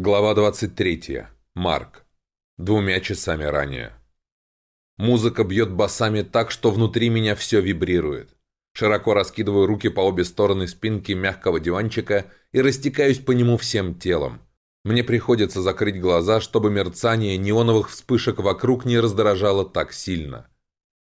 Глава 23. Марк. Двумя часами ранее. Музыка бьет басами так, что внутри меня все вибрирует. Широко раскидываю руки по обе стороны спинки мягкого диванчика и растекаюсь по нему всем телом. Мне приходится закрыть глаза, чтобы мерцание неоновых вспышек вокруг не раздражало так сильно.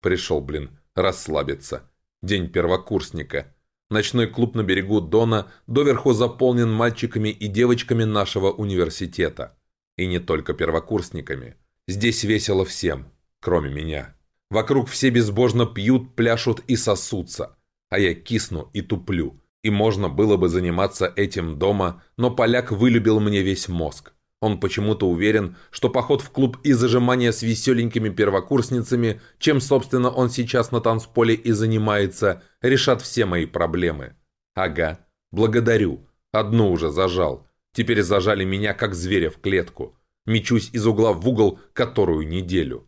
Пришел, блин, расслабиться. День первокурсника. Ночной клуб на берегу Дона доверху заполнен мальчиками и девочками нашего университета. И не только первокурсниками. Здесь весело всем, кроме меня. Вокруг все безбожно пьют, пляшут и сосутся. А я кисну и туплю. И можно было бы заниматься этим дома, но поляк вылюбил мне весь мозг. Он почему-то уверен, что поход в клуб и зажимание с веселенькими первокурсницами, чем, собственно, он сейчас на танцполе и занимается, решат все мои проблемы. Ага, благодарю. Одну уже зажал. Теперь зажали меня, как зверя в клетку. Мечусь из угла в угол которую неделю.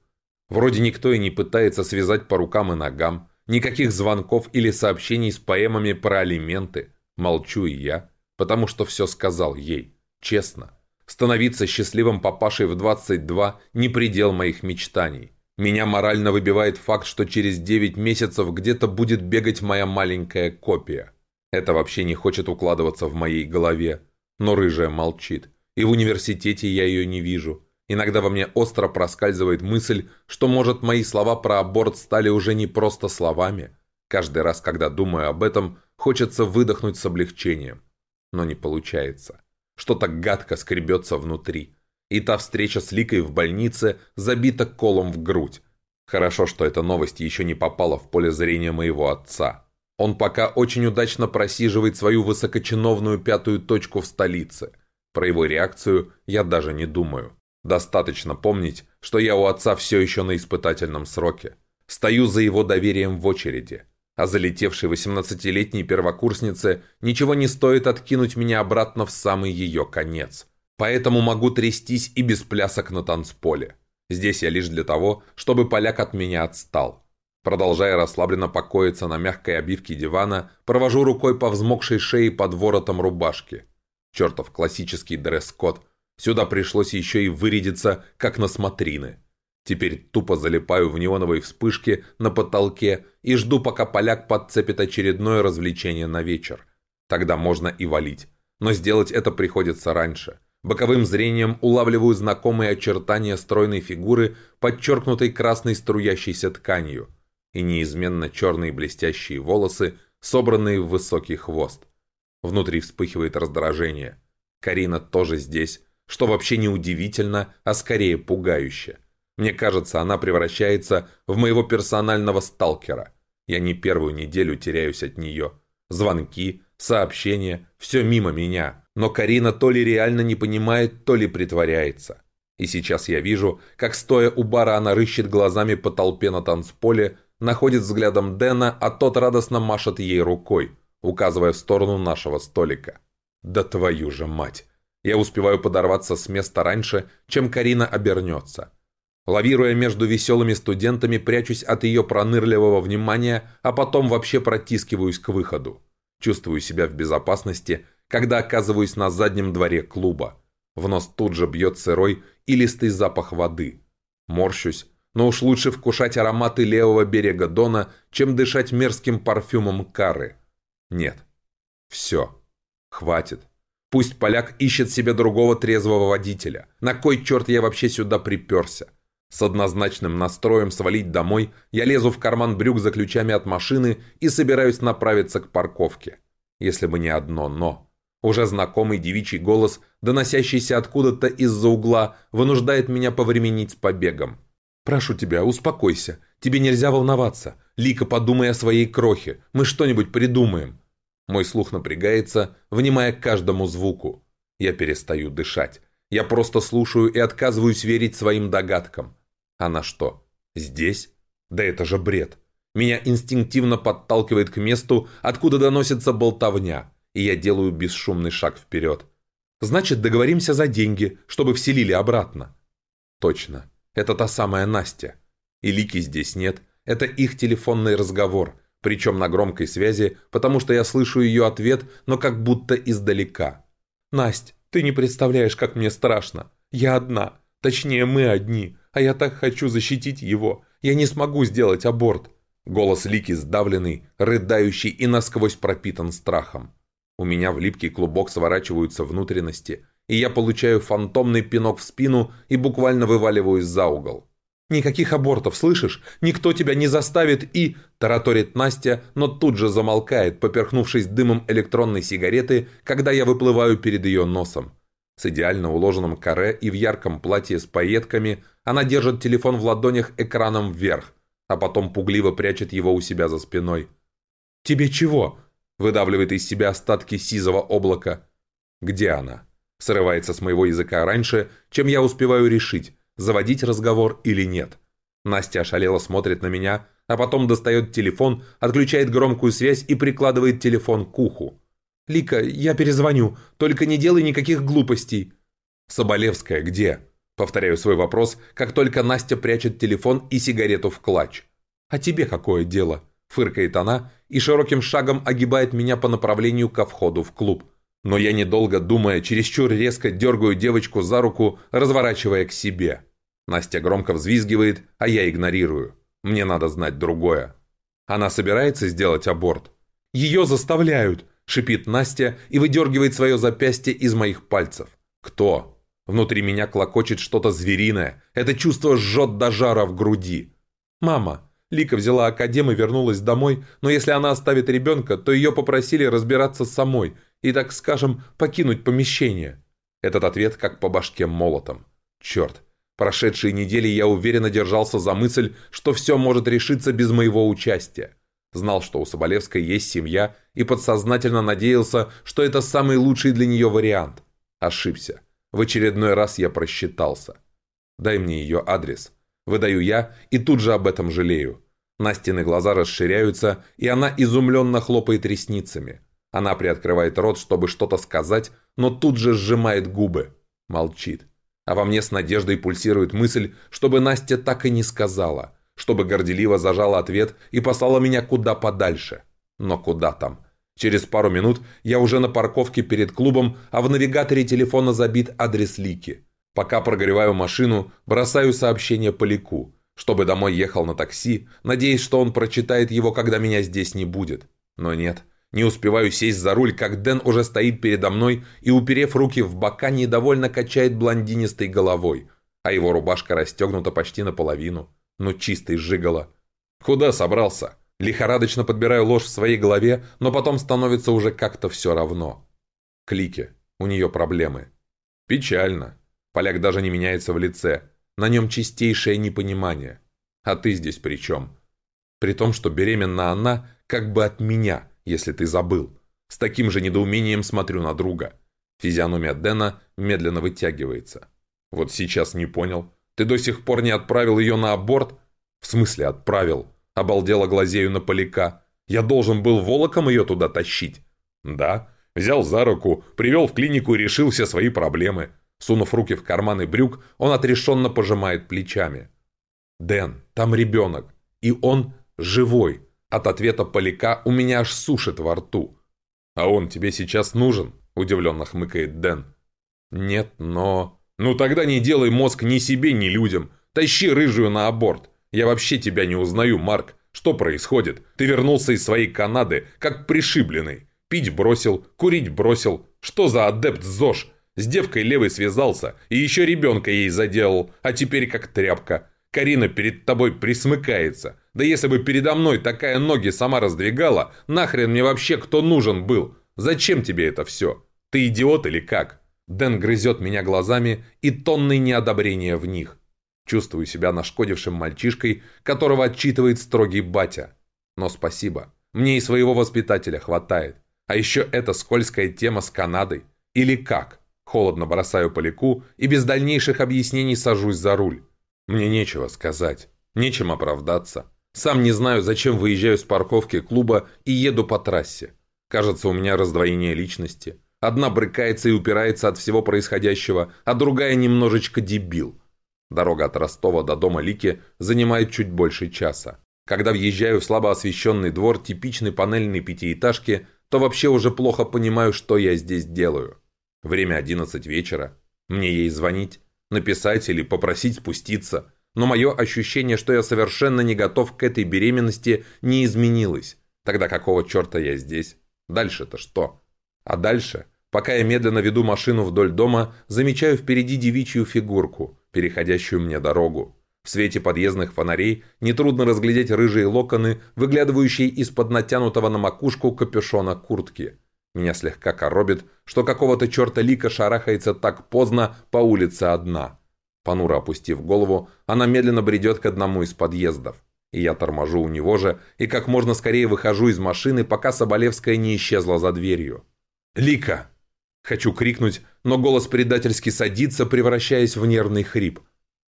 Вроде никто и не пытается связать по рукам и ногам. Никаких звонков или сообщений с поэмами про алименты. Молчу и я, потому что все сказал ей. Честно. Становиться счастливым папашей в 22 – не предел моих мечтаний. Меня морально выбивает факт, что через 9 месяцев где-то будет бегать моя маленькая копия. Это вообще не хочет укладываться в моей голове. Но рыжая молчит. И в университете я ее не вижу. Иногда во мне остро проскальзывает мысль, что, может, мои слова про аборт стали уже не просто словами. Каждый раз, когда думаю об этом, хочется выдохнуть с облегчением. Но не получается. Что-то гадко скребется внутри. И та встреча с Ликой в больнице забита колом в грудь. Хорошо, что эта новость еще не попала в поле зрения моего отца. Он пока очень удачно просиживает свою высокочиновную пятую точку в столице. Про его реакцию я даже не думаю. Достаточно помнить, что я у отца все еще на испытательном сроке. Стою за его доверием в очереди а залетевшей 18-летней первокурснице ничего не стоит откинуть меня обратно в самый ее конец. Поэтому могу трястись и без плясок на танцполе. Здесь я лишь для того, чтобы поляк от меня отстал. Продолжая расслабленно покоиться на мягкой обивке дивана, провожу рукой по взмокшей шее под воротом рубашки. Чертов классический дресс-код. Сюда пришлось еще и вырядиться, как на смотрины. Теперь тупо залипаю в неоновой вспышке на потолке и жду, пока поляк подцепит очередное развлечение на вечер. Тогда можно и валить. Но сделать это приходится раньше. Боковым зрением улавливаю знакомые очертания стройной фигуры, подчеркнутой красной струящейся тканью, и неизменно черные блестящие волосы, собранные в высокий хвост. Внутри вспыхивает раздражение. Карина тоже здесь, что вообще не удивительно, а скорее пугающе. Мне кажется, она превращается в моего персонального сталкера. Я не первую неделю теряюсь от нее. Звонки, сообщения, все мимо меня. Но Карина то ли реально не понимает, то ли притворяется. И сейчас я вижу, как стоя у бара она рыщет глазами по толпе на танцполе, находит взглядом Дэна, а тот радостно машет ей рукой, указывая в сторону нашего столика. Да твою же мать! Я успеваю подорваться с места раньше, чем Карина обернется. Лавируя между веселыми студентами, прячусь от ее пронырливого внимания, а потом вообще протискиваюсь к выходу. Чувствую себя в безопасности, когда оказываюсь на заднем дворе клуба. В нос тут же бьет сырой и листый запах воды. Морщусь, но уж лучше вкушать ароматы левого берега Дона, чем дышать мерзким парфюмом кары. Нет. Все. Хватит. Пусть поляк ищет себе другого трезвого водителя. На кой черт я вообще сюда приперся? С однозначным настроем свалить домой, я лезу в карман брюк за ключами от машины и собираюсь направиться к парковке. Если бы не одно «но». Уже знакомый девичий голос, доносящийся откуда-то из-за угла, вынуждает меня повременить с побегом. «Прошу тебя, успокойся. Тебе нельзя волноваться. Лика, подумай о своей крохе. Мы что-нибудь придумаем». Мой слух напрягается, внимая к каждому звуку. Я перестаю дышать. Я просто слушаю и отказываюсь верить своим догадкам. Она что, здесь? Да это же бред. Меня инстинктивно подталкивает к месту, откуда доносится болтовня, и я делаю бесшумный шаг вперед. Значит, договоримся за деньги, чтобы вселили обратно. Точно, это та самая Настя. И Лики здесь нет, это их телефонный разговор, причем на громкой связи, потому что я слышу ее ответ, но как будто издалека. «Насть, Ты не представляешь, как мне страшно. Я одна. Точнее, мы одни. А я так хочу защитить его. Я не смогу сделать аборт». Голос Лики сдавленный, рыдающий и насквозь пропитан страхом. У меня в липкий клубок сворачиваются внутренности, и я получаю фантомный пинок в спину и буквально вываливаюсь за угол. «Никаких абортов, слышишь? Никто тебя не заставит и...» Тараторит Настя, но тут же замолкает, поперхнувшись дымом электронной сигареты, когда я выплываю перед ее носом. С идеально уложенным каре и в ярком платье с пайетками она держит телефон в ладонях экраном вверх, а потом пугливо прячет его у себя за спиной. «Тебе чего?» – выдавливает из себя остатки сизого облака. «Где она?» – срывается с моего языка раньше, чем я успеваю решить, заводить разговор или нет. Настя ошалело смотрит на меня, а потом достает телефон, отключает громкую связь и прикладывает телефон к уху. «Лика, я перезвоню, только не делай никаких глупостей». «Соболевская где?» Повторяю свой вопрос, как только Настя прячет телефон и сигарету в клатч. «А тебе какое дело?» Фыркает она и широким шагом огибает меня по направлению ко входу в клуб. Но я, недолго думая, чересчур резко дергаю девочку за руку, разворачивая к себе. Настя громко взвизгивает, а я игнорирую. Мне надо знать другое. Она собирается сделать аборт? Ее заставляют, шипит Настя и выдергивает свое запястье из моих пальцев. Кто? Внутри меня клокочет что-то звериное. Это чувство жжет до жара в груди. Мама. Лика взяла академ и вернулась домой, но если она оставит ребенка, то ее попросили разбираться самой и, так скажем, покинуть помещение. Этот ответ как по башке молотом. Черт, Прошедшие недели я уверенно держался за мысль, что все может решиться без моего участия. Знал, что у Соболевской есть семья, и подсознательно надеялся, что это самый лучший для нее вариант. Ошибся. В очередной раз я просчитался. Дай мне ее адрес. Выдаю я и тут же об этом жалею. Настины глаза расширяются, и она изумленно хлопает ресницами. Она приоткрывает рот, чтобы что-то сказать, но тут же сжимает губы. Молчит а во мне с надеждой пульсирует мысль, чтобы Настя так и не сказала, чтобы горделиво зажала ответ и послала меня куда подальше. Но куда там? Через пару минут я уже на парковке перед клубом, а в навигаторе телефона забит адрес Лики. Пока прогреваю машину, бросаю сообщение Поляку, чтобы домой ехал на такси, надеясь, что он прочитает его, когда меня здесь не будет. Но нет, не успеваю сесть за руль, как Дэн уже стоит передо мной и, уперев руки в бока, недовольно качает блондинистой головой, а его рубашка расстегнута почти наполовину. Ну, чистый жигало. Куда собрался? Лихорадочно подбираю ложь в своей голове, но потом становится уже как-то все равно. Клики. У нее проблемы. Печально. Поляк даже не меняется в лице. На нем чистейшее непонимание. А ты здесь при чем? При том, что беременна она как бы от меня – если ты забыл. С таким же недоумением смотрю на друга. Физиономия Дэна медленно вытягивается. Вот сейчас не понял. Ты до сих пор не отправил ее на аборт? В смысле отправил? Обалдела глазею на поляка. Я должен был волоком ее туда тащить. Да. Взял за руку, привел в клинику и решил все свои проблемы. Сунув руки в карманы брюк, он отрешенно пожимает плечами. «Дэн, там ребенок, и он живой. От ответа Поляка у меня аж сушит во рту. «А он тебе сейчас нужен?» – удивленно хмыкает Дэн. «Нет, но...» «Ну тогда не делай мозг ни себе, ни людям. Тащи рыжую на аборт. Я вообще тебя не узнаю, Марк. Что происходит? Ты вернулся из своей Канады, как пришибленный. Пить бросил, курить бросил. Что за адепт ЗОЖ? С девкой левой связался и еще ребенка ей заделал, а теперь как тряпка. Карина перед тобой присмыкается. Да если бы передо мной такая ноги сама раздвигала, нахрен мне вообще кто нужен был? Зачем тебе это все? Ты идиот или как? Дэн грызет меня глазами и тонны неодобрения в них. Чувствую себя нашкодившим мальчишкой, которого отчитывает строгий батя. Но спасибо. Мне и своего воспитателя хватает. А еще эта скользкая тема с Канадой. Или как? Холодно бросаю поляку и без дальнейших объяснений сажусь за руль. Мне нечего сказать, нечем оправдаться. Сам не знаю, зачем выезжаю с парковки клуба и еду по трассе. Кажется, у меня раздвоение личности. Одна брыкается и упирается от всего происходящего, а другая немножечко дебил. Дорога от Ростова до дома Лики занимает чуть больше часа. Когда въезжаю в слабо освещенный двор типичной панельной пятиэтажки, то вообще уже плохо понимаю, что я здесь делаю. Время 11 вечера. Мне ей звонить, написать или попросить спуститься. Но мое ощущение, что я совершенно не готов к этой беременности, не изменилось. Тогда какого черта я здесь? Дальше-то что? А дальше, пока я медленно веду машину вдоль дома, замечаю впереди девичью фигурку, переходящую мне дорогу. В свете подъездных фонарей нетрудно разглядеть рыжие локоны, выглядывающие из-под натянутого на макушку капюшона куртки. Меня слегка коробит, что какого-то черта Лика шарахается так поздно по улице одна. Понуро опустив голову, она медленно бредет к одному из подъездов. И я торможу у него же, и как можно скорее выхожу из машины, пока Соболевская не исчезла за дверью. «Лика!» Хочу крикнуть, но голос предательски садится, превращаясь в нервный хрип.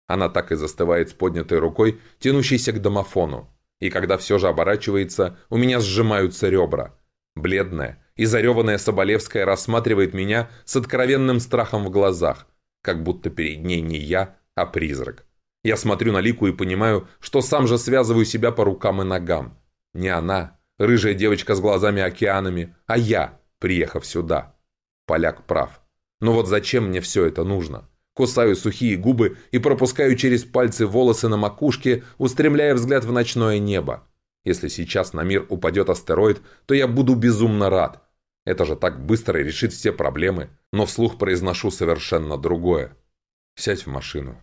Она так и застывает с поднятой рукой, тянущейся к домофону. И когда все же оборачивается, у меня сжимаются ребра. Бледная и зареванная Соболевская рассматривает меня с откровенным страхом в глазах, как будто перед ней не я, а призрак. Я смотрю на Лику и понимаю, что сам же связываю себя по рукам и ногам. Не она, рыжая девочка с глазами-океанами, а я, приехав сюда. Поляк прав. Но вот зачем мне все это нужно? Кусаю сухие губы и пропускаю через пальцы волосы на макушке, устремляя взгляд в ночное небо. Если сейчас на мир упадет астероид, то я буду безумно рад. Это же так быстро решит все проблемы, но вслух произношу совершенно другое. Сядь в машину.